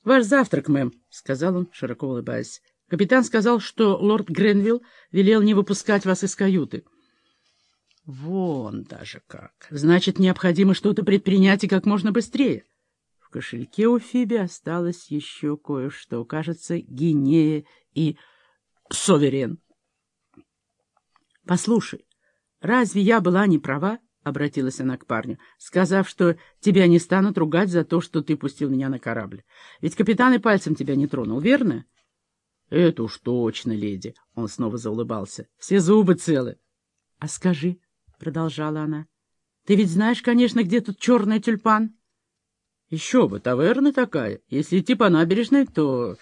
— Ваш завтрак, мэм, — сказал он, широко улыбаясь. — Капитан сказал, что лорд Гренвилл велел не выпускать вас из каюты. — Вон даже как. Значит, необходимо что-то предпринять и как можно быстрее. В кошельке у Фиби осталось еще кое-что. Кажется, гинея и соверен. — Послушай, разве я была не права? — обратилась она к парню, сказав, что тебя не станут ругать за то, что ты пустил меня на корабль. Ведь капитан и пальцем тебя не тронул, верно? — Это уж точно, леди. Он снова заулыбался. — Все зубы целы. — А скажи, — продолжала она, — ты ведь знаешь, конечно, где тут черный тюльпан? — Еще бы, таверна такая. Если идти по набережной, то...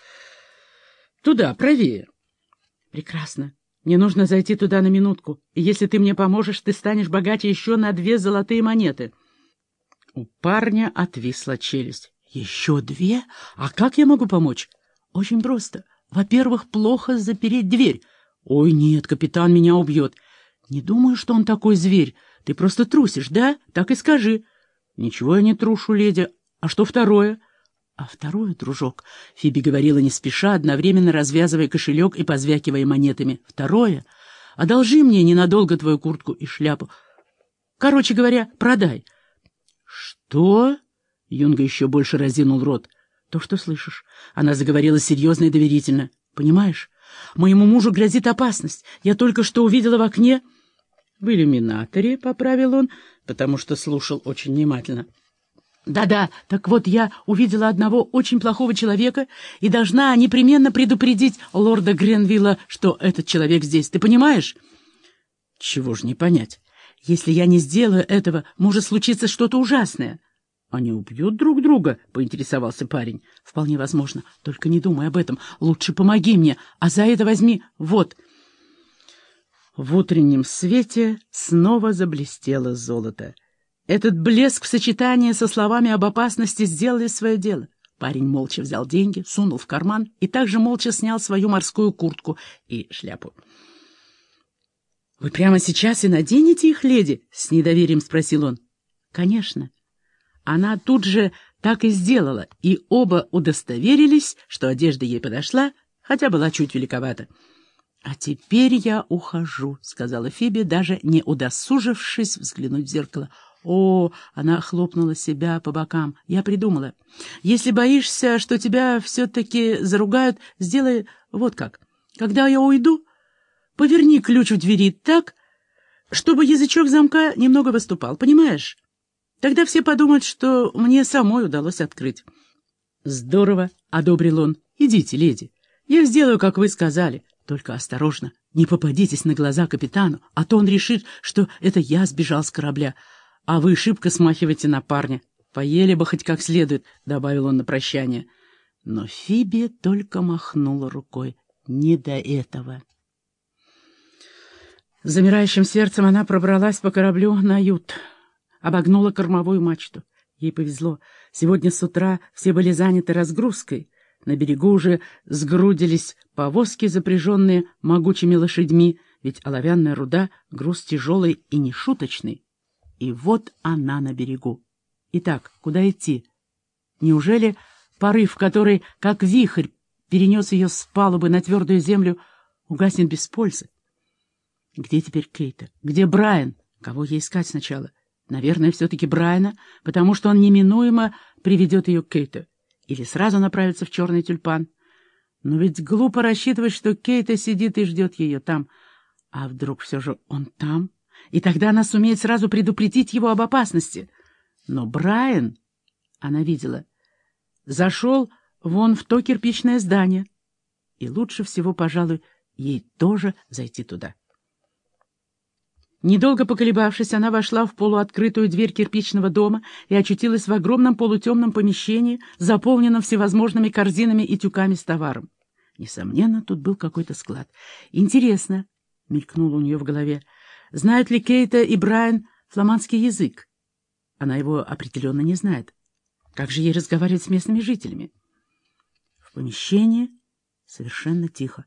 Туда, правее. — Прекрасно. Мне нужно зайти туда на минутку, и если ты мне поможешь, ты станешь богаче еще на две золотые монеты. У парня отвисла челюсть. Еще две? А как я могу помочь? Очень просто. Во-первых, плохо запереть дверь. Ой, нет, капитан меня убьет. Не думаю, что он такой зверь. Ты просто трусишь, да? Так и скажи. Ничего я не трушу, леди. А что второе? А второе, дружок, Фиби говорила не спеша, одновременно развязывая кошелек и позвякивая монетами. Второе, одолжи мне ненадолго твою куртку и шляпу. Короче говоря, продай. Что? Юнга еще больше разинул рот. То, что слышишь. Она заговорила серьезно и доверительно. Понимаешь, моему мужу грозит опасность. Я только что увидела в окне... В иллюминаторе, — поправил он, потому что слушал очень внимательно. — да-да, так вот я увидела одного очень плохого человека и должна непременно предупредить лорда Гренвилла, что этот человек здесь. Ты понимаешь? Чего ж не понять. Если я не сделаю этого, может случиться что-то ужасное. Они убьют друг друга, — поинтересовался парень. Вполне возможно. Только не думай об этом. Лучше помоги мне, а за это возьми вот. В утреннем свете снова заблестело золото. Этот блеск в сочетании со словами об опасности сделали свое дело. Парень молча взял деньги, сунул в карман и также молча снял свою морскую куртку и шляпу. — Вы прямо сейчас и наденете их, леди? — с недоверием спросил он. — Конечно. Она тут же так и сделала, и оба удостоверились, что одежда ей подошла, хотя была чуть великовата. — А теперь я ухожу, — сказала Фиби, даже не удосужившись взглянуть в зеркало. — о, она хлопнула себя по бокам. Я придумала. Если боишься, что тебя все-таки заругают, сделай вот как. Когда я уйду, поверни ключ в двери так, чтобы язычок замка немного выступал, понимаешь? Тогда все подумают, что мне самой удалось открыть. Здорово, — одобрил он. Идите, леди. Я сделаю, как вы сказали. Только осторожно, не попадитесь на глаза капитану, а то он решит, что это я сбежал с корабля а вы шибко смахиваете на парня. Поели бы хоть как следует, — добавил он на прощание. Но Фиби только махнула рукой. Не до этого. Замирающим сердцем она пробралась по кораблю на ют, обогнула кормовую мачту. Ей повезло. Сегодня с утра все были заняты разгрузкой. На берегу уже сгрудились повозки, запряженные могучими лошадьми, ведь оловянная руда — груз тяжелый и нешуточный. И вот она на берегу. Итак, куда идти? Неужели порыв, который, как вихрь, перенес ее с палубы на твердую землю, угаснет без пользы? Где теперь Кейта? Где Брайан? Кого ей искать сначала? Наверное, все-таки Брайана, потому что он неминуемо приведет ее к Кейту. Или сразу направится в черный тюльпан. Но ведь глупо рассчитывать, что Кейта сидит и ждет ее там. А вдруг все же он там? И тогда она сумеет сразу предупредить его об опасности. Но Брайан, она видела, зашел вон в то кирпичное здание, и лучше всего, пожалуй, ей тоже зайти туда. Недолго поколебавшись, она вошла в полуоткрытую дверь кирпичного дома и очутилась в огромном полутемном помещении, заполненном всевозможными корзинами и тюками с товаром. Несомненно, тут был какой-то склад. «Интересно», — мелькнуло у нее в голове, — Знают ли Кейта и Брайан фламандский язык? Она его определенно не знает. Как же ей разговаривать с местными жителями? В помещении совершенно тихо.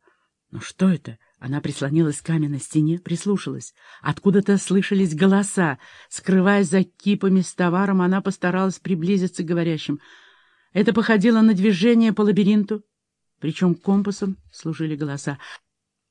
Но что это? Она прислонилась к каменной стене, прислушалась. Откуда-то слышались голоса. Скрываясь за кипами с товаром, она постаралась приблизиться к говорящим. Это походило на движение по лабиринту, причем компасом служили голоса.